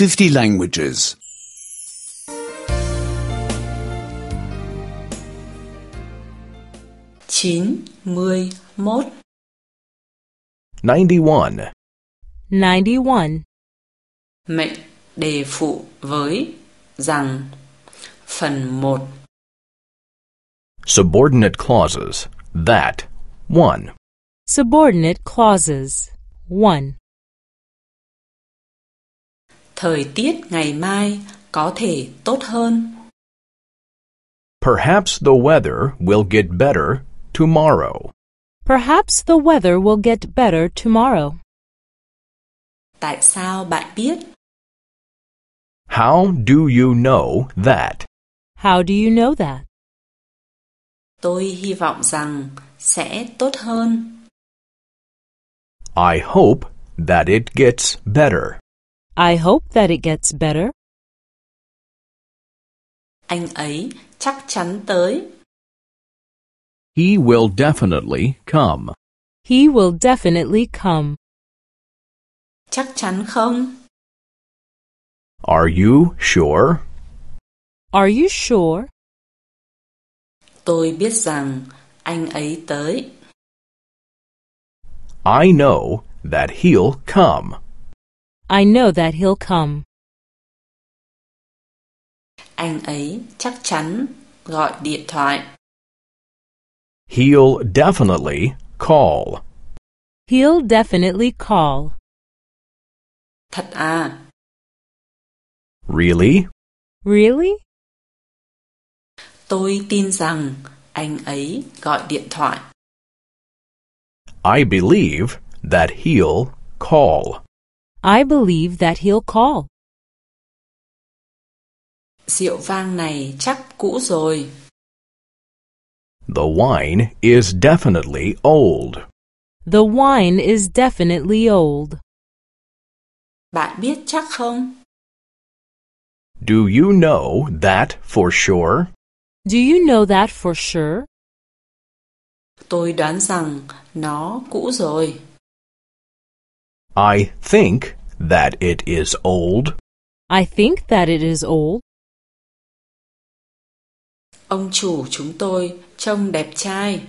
50 languages. 91 91. 91. mệnh đề phụ với rằng phần 1 Subordinate clauses. That. 1. Subordinate clauses. 1. Thời tiết ngày mai có thể tốt hơn Perhaps the weather will get better tomorrow. Perhaps the weather will get better tomorrow. tại sao bạn biết How do you know that? How do you know that? tôi hy vọng rằng sẽ tốt hơn I hope that it gets better. I hope that it gets better. anh ấy chắc chắn tới He will definitely come. He will definitely come. chắc chắn không Are you sure? Are you sure? tôi biết rằng anh ấy tới I know that he'll come. I know that he'll come. anh ấy chắc chắn gọi điện thoại He'll definitely call. He'll definitely call. thật à Really? Really? tôi tin rằng anh ấy gọi điện thoại I believe that he'll call. I believe that he'll call. rượu vang này chắc cũ rồi The wine is definitely old. The wine is definitely old. bạn biết chắc không Do you know that for sure? Do you know that for sure? tôi đoán rằng nó cũ rồi I think that it is old. I think that it is old. ông chủ chúng tôi trông đẹp trai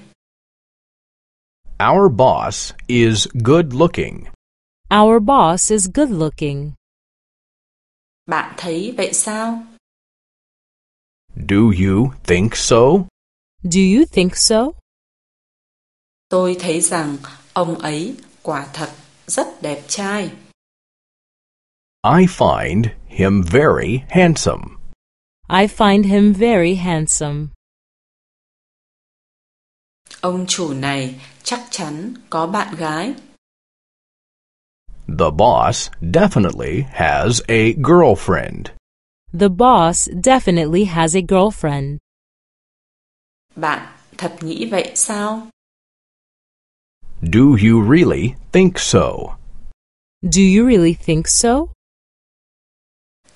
Our boss is good looking. Our boss is good looking. bạn thấy vậy sao Do you think so? Do you think so? tôi thấy rằng ông ấy quả thật rất đẹp trai I find him very handsome. I find him very handsome. ông chủ này chắc chắn có bạn gái The boss definitely has a girlfriend. The boss definitely has a girlfriend. bạn thật nghĩ vậy sao Do you really think so? Do you really think so?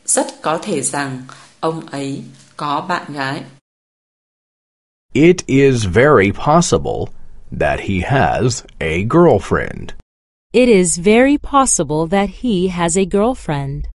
Rất có thể rằng ông ấy có bạn gái It is very possible that he has a girlfriend. It is very possible that he has a girlfriend.